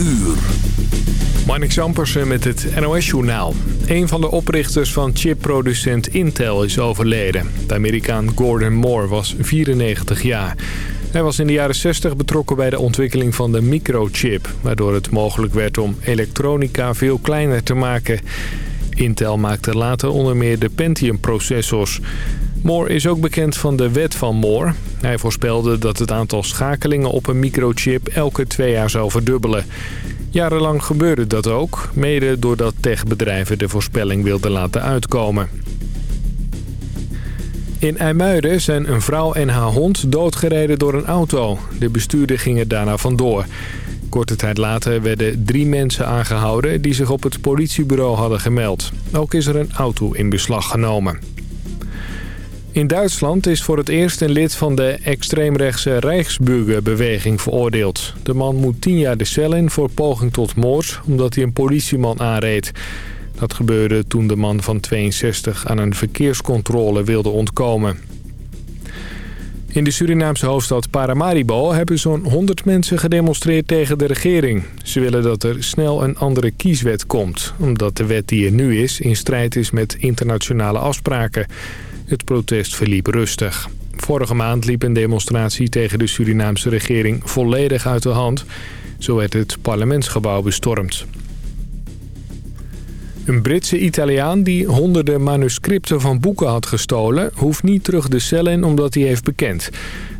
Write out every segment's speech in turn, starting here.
uur. Marnik met het NOS-journaal. Een van de oprichters van chipproducent Intel is overleden. De Amerikaan Gordon Moore was 94 jaar. Hij was in de jaren 60 betrokken bij de ontwikkeling van de microchip... waardoor het mogelijk werd om elektronica veel kleiner te maken. Intel maakte later onder meer de Pentium-processors... Moore is ook bekend van de wet van Moore. Hij voorspelde dat het aantal schakelingen op een microchip elke twee jaar zou verdubbelen. Jarenlang gebeurde dat ook, mede doordat techbedrijven de voorspelling wilden laten uitkomen. In IJmuiden zijn een vrouw en haar hond doodgereden door een auto. De bestuurder ging er daarna vandoor. Korte tijd later werden drie mensen aangehouden die zich op het politiebureau hadden gemeld. Ook is er een auto in beslag genomen. In Duitsland is voor het eerst een lid van de extreemrechtse Rijksburgerbeweging veroordeeld. De man moet tien jaar de cel in voor poging tot moord omdat hij een politieman aanreed. Dat gebeurde toen de man van 62 aan een verkeerscontrole wilde ontkomen. In de Surinaamse hoofdstad Paramaribo hebben zo'n 100 mensen gedemonstreerd tegen de regering. Ze willen dat er snel een andere kieswet komt, omdat de wet die er nu is in strijd is met internationale afspraken. Het protest verliep rustig. Vorige maand liep een demonstratie tegen de Surinaamse regering volledig uit de hand. Zo werd het parlementsgebouw bestormd. Een Britse Italiaan die honderden manuscripten van boeken had gestolen... hoeft niet terug de cel in omdat hij heeft bekend.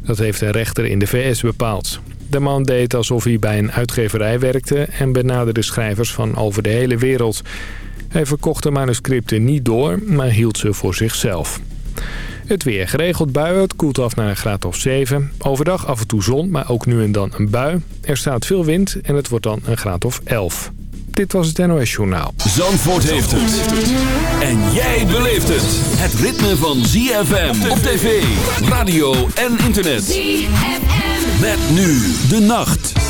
Dat heeft een rechter in de VS bepaald. De man deed alsof hij bij een uitgeverij werkte... en benaderde schrijvers van over de hele wereld. Hij verkocht de manuscripten niet door, maar hield ze voor zichzelf. Het weer geregeld buien, het koelt af naar een graad of 7. Overdag af en toe zon, maar ook nu en dan een bui. Er staat veel wind en het wordt dan een graad of 11. Dit was het NOS Journaal. Zandvoort heeft het. En jij beleeft het. Het ritme van ZFM op tv, radio en internet. ZFM. Met nu de nacht.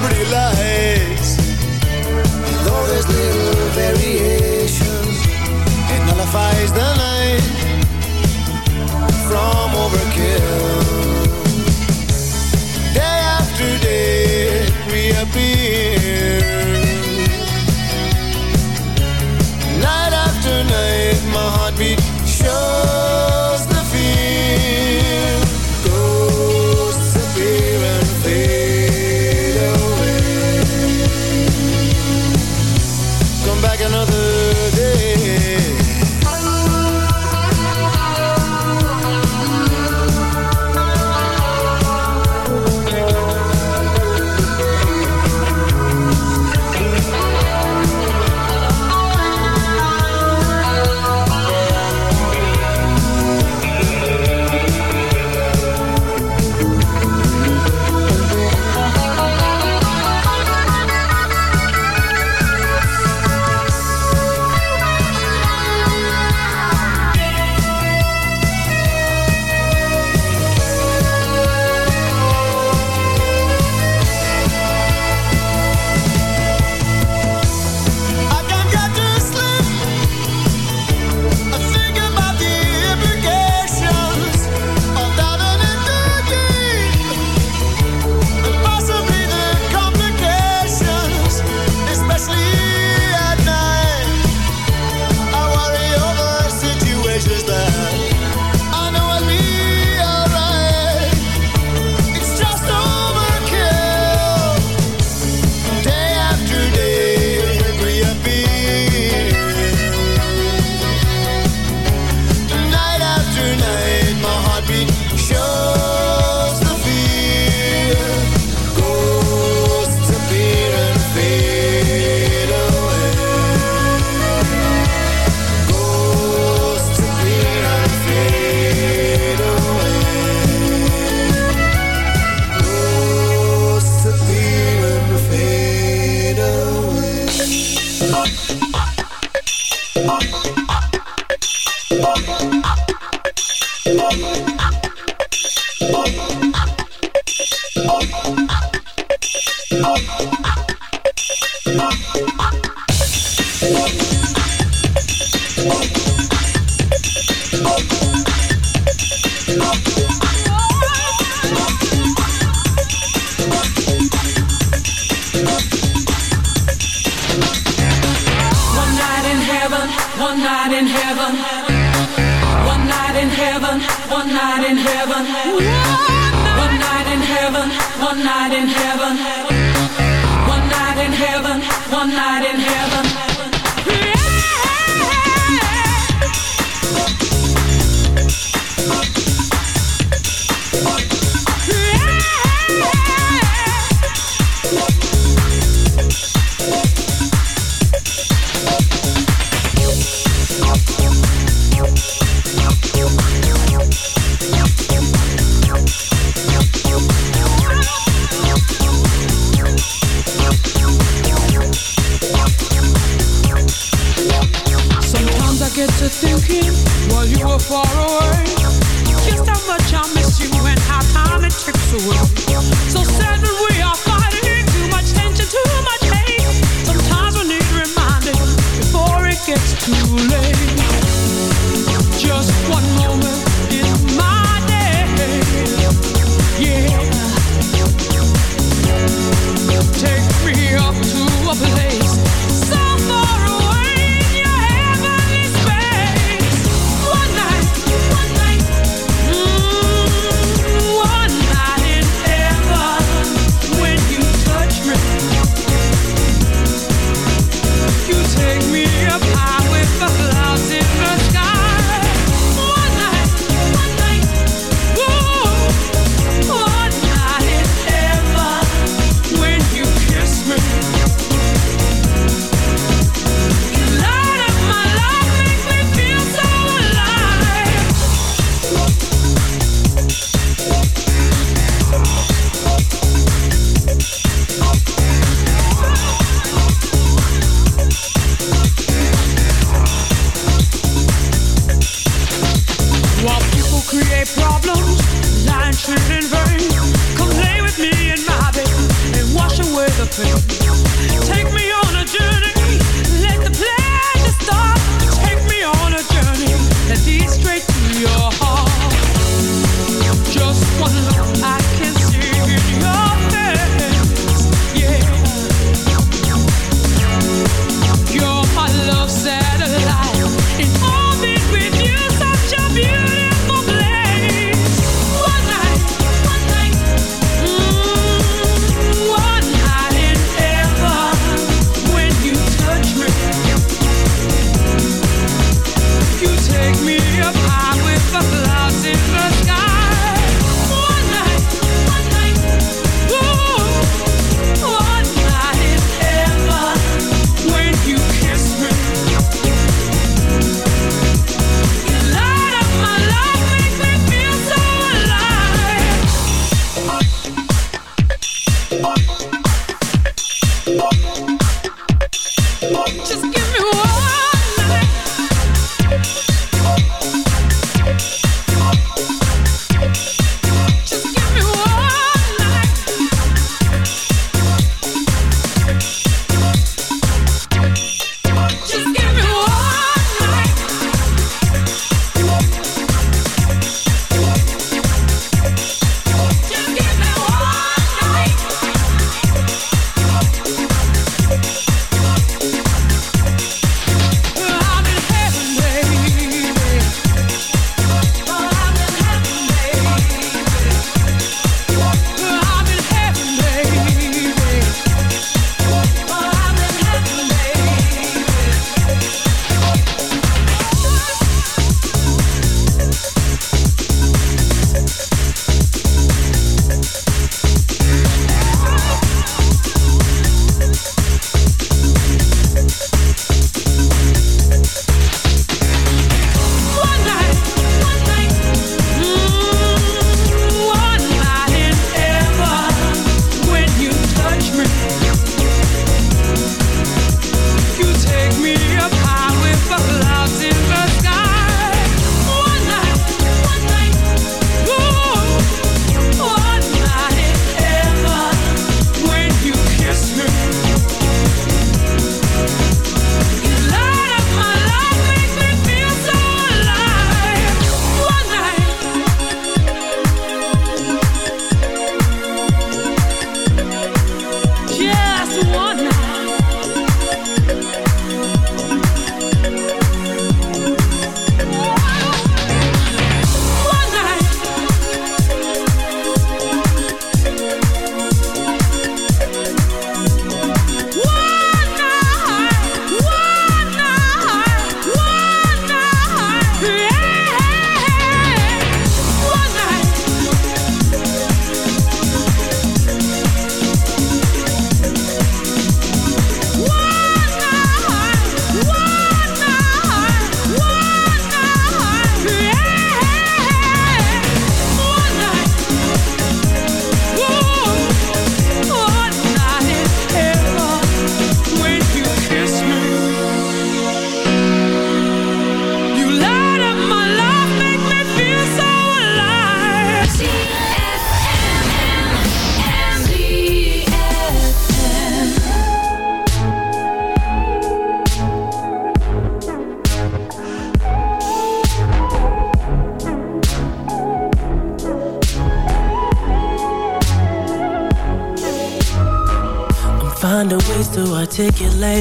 Pretty lights. Though there's little variation, it nullifies the night from overkill.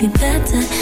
Be better,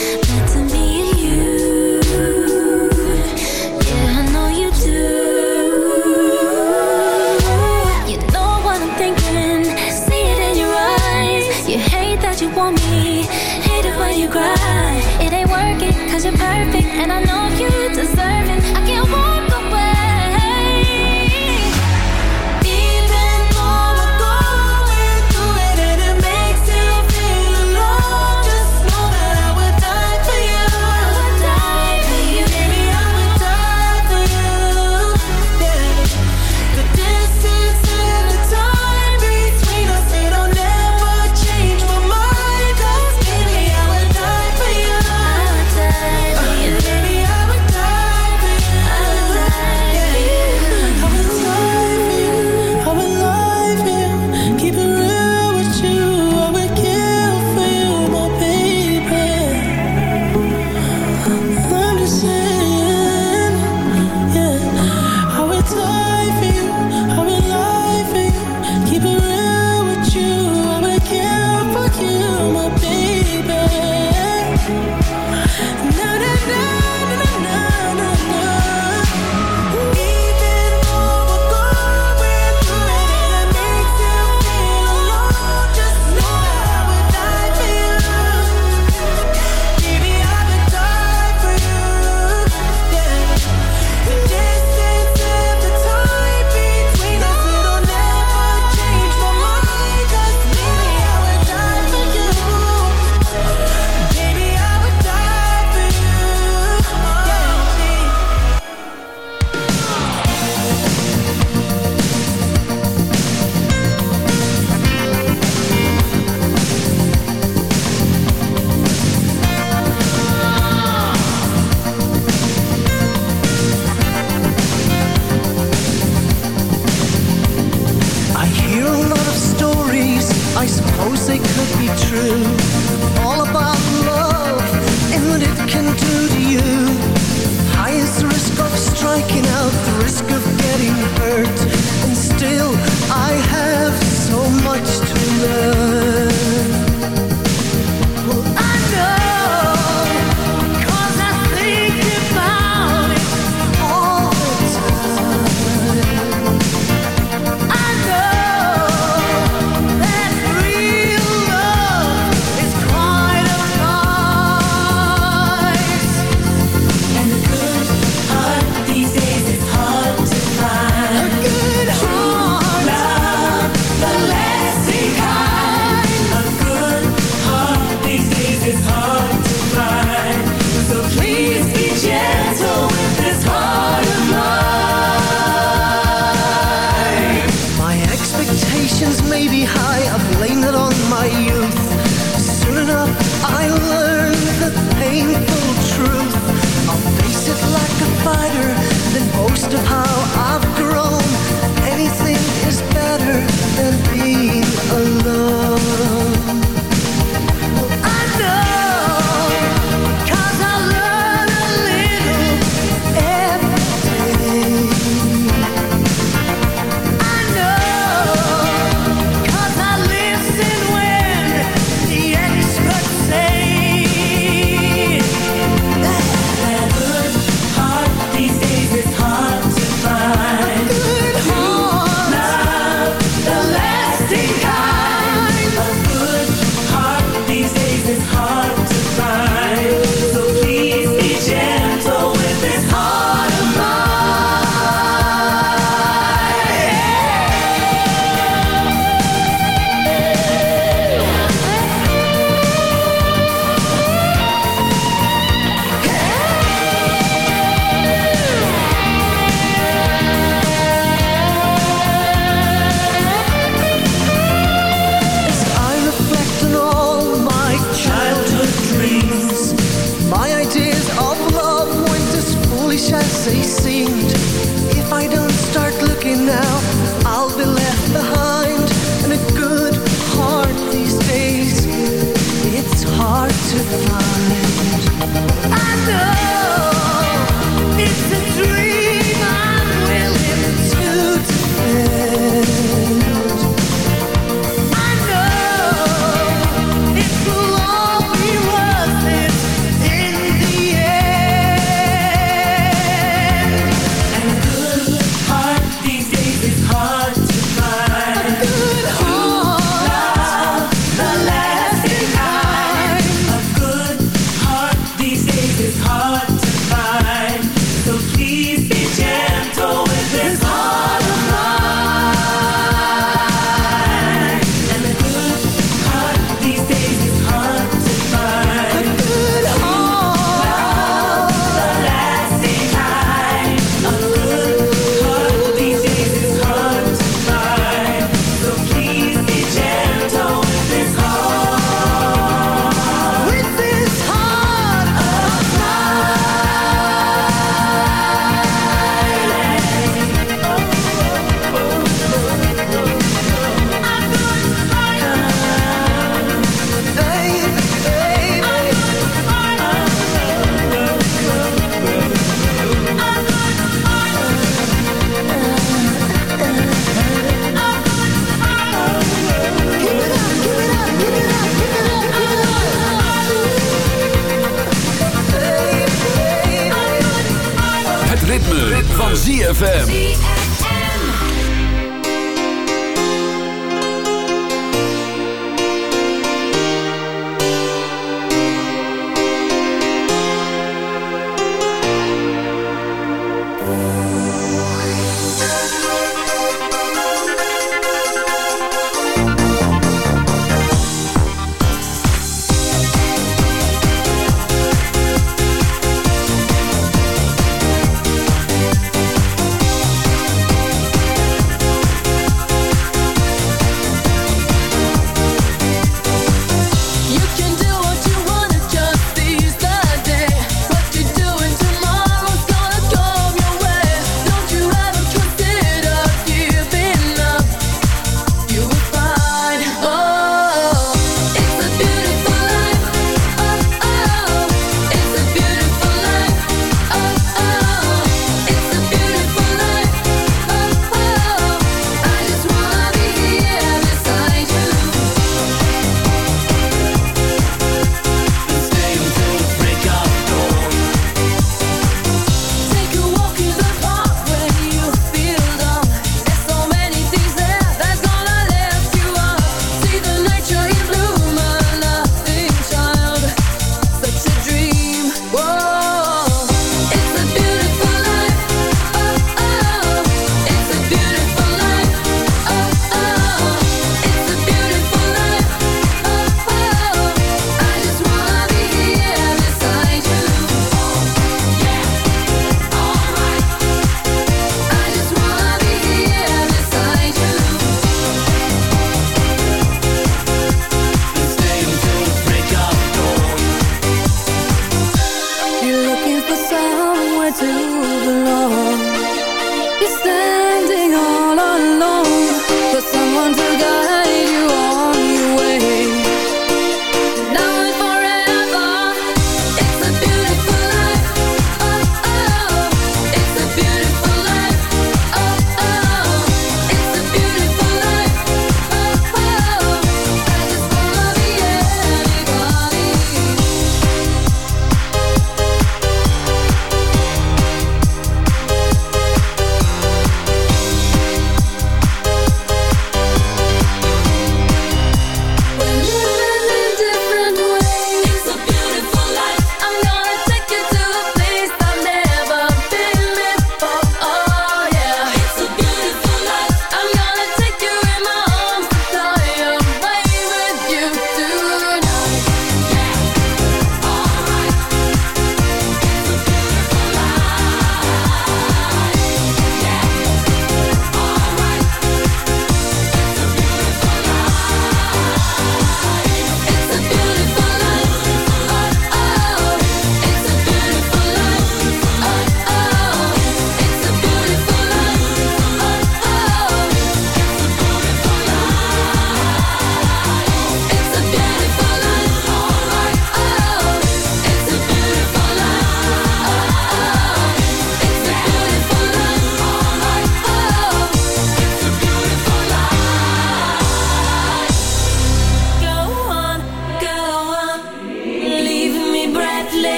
ritme, van ZFM.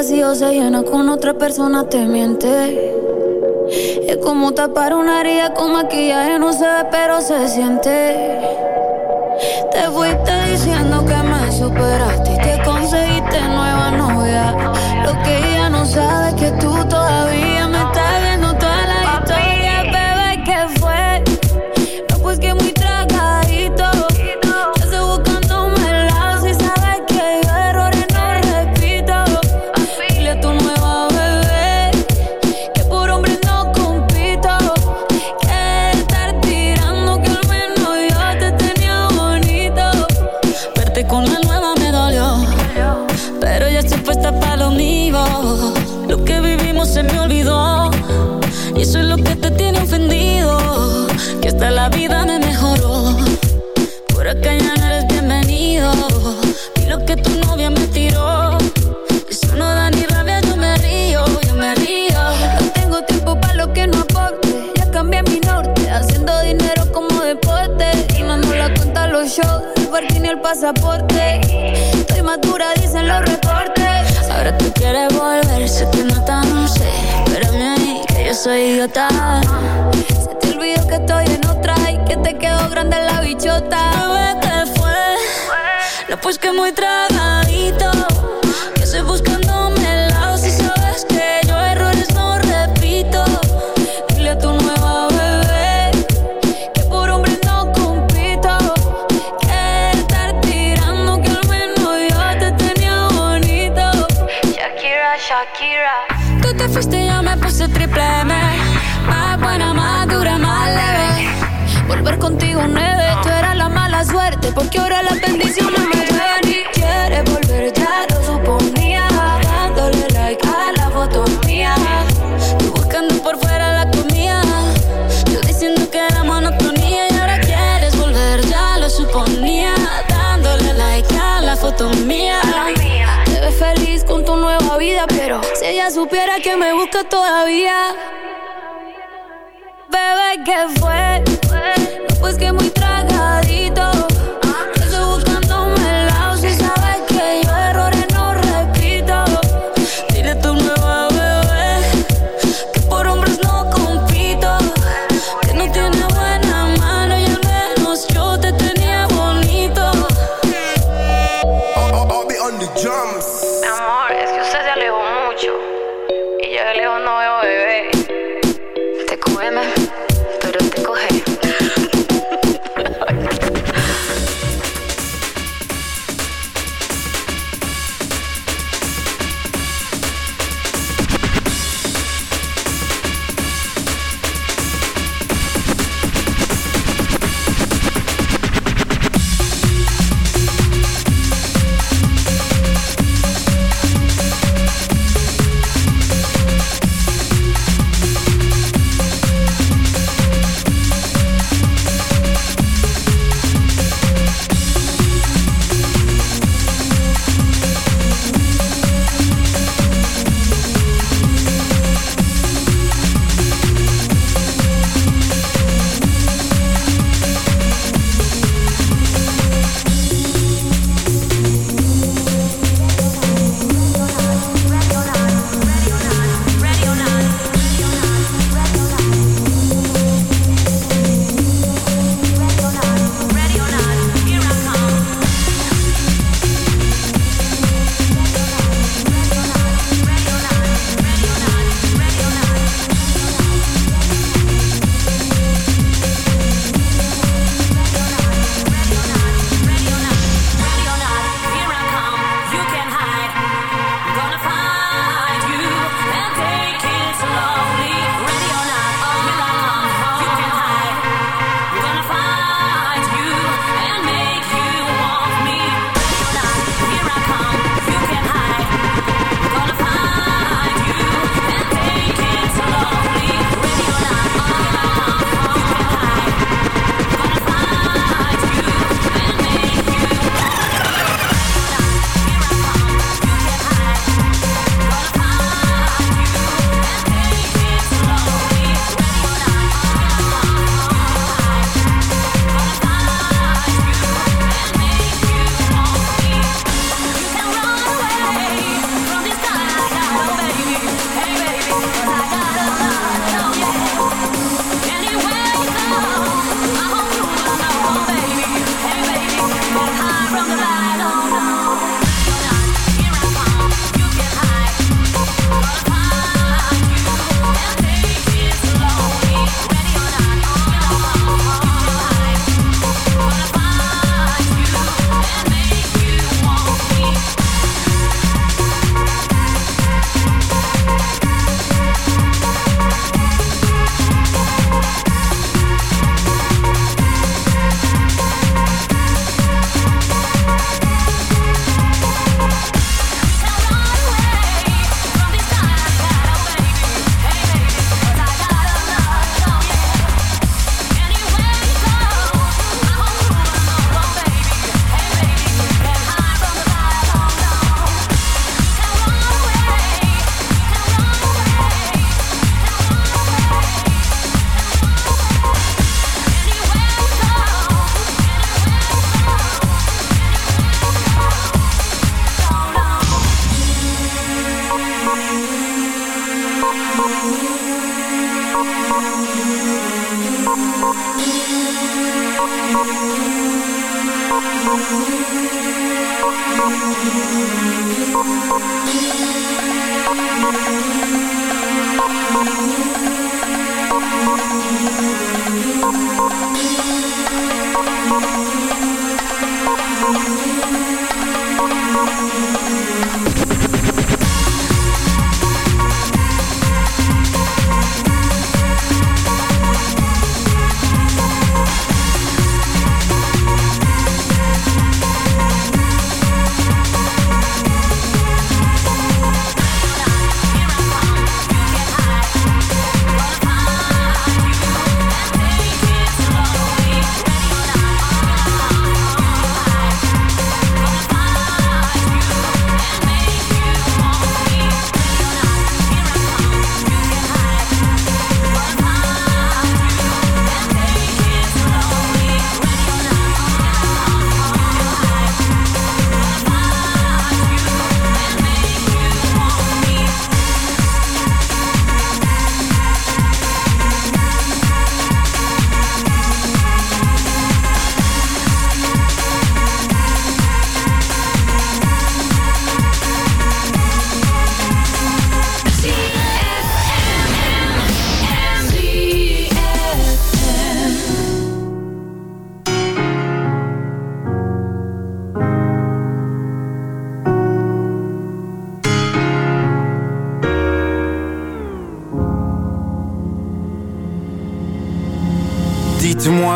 vacío se llena con otra persona, te miente. Es como tapar una herida con maquillaje, no se ve, pero se siente. pero si ella supiera que me busca todavía. Bebé, ¿qué fue? Pues que muy tragadito.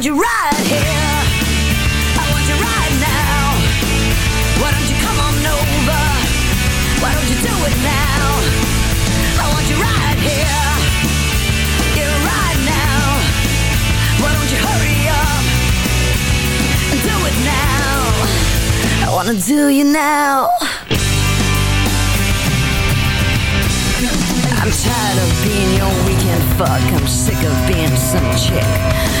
want you right here. I want you right now. Why don't you come on over? Why don't you do it now? I want you right here. Yeah, right now. Why don't you hurry up and do it now? I wanna do you now. I'm tired of being your weekend fuck. I'm sick of being some chick.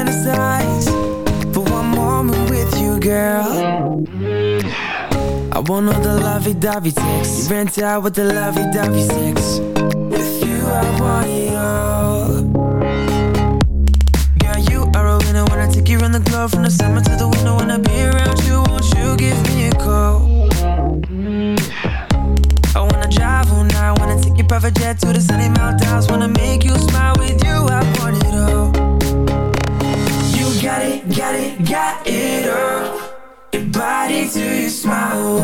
Fantasize. For one moment with you, girl. I want all the lovey-dovey sex. You rent out with the lovey-dovey sex. With you, I want it all. Girl, you are a winner when I wanna take you around the globe from the summer to the winter. I be around you, won't you give me a call? I wanna drive all night, wanna take your private jet to the sunny mountains,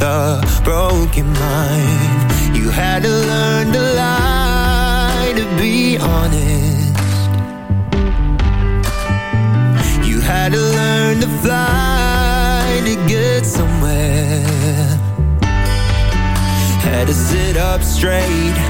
The broken mind. You had to learn to lie to be honest. You had to learn to fly to get somewhere. Had to sit up straight